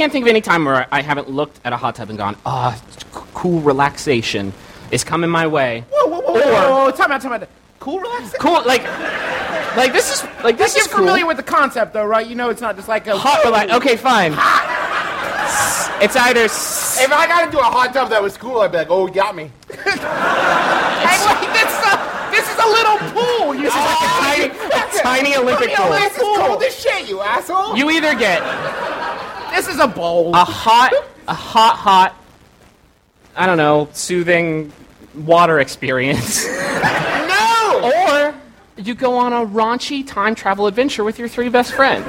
can't think of any time where I haven't looked at a hot tub and gone, ah, c- cool relaxation is coming my way. Whoa, whoa, whoa, whoa, whoa, whoa, time out, time out. Cool, relax. Cool, like, like this is like this You're is cool. familiar with the concept, though, right? You know it's not just like a hot relax. Okay, fine. Hot. It's either If I got into a hot tub that was cool, I'd be like, oh, you got me. Hey, wait, this is this is a little pool. You this is like a tiny, a tiny Olympic pool. This is cold as shit, you asshole. You either get This is a bowl. a hot, a hot, hot, I don't know, soothing water experience, no! or you go on a raunchy time travel adventure with your three best friends.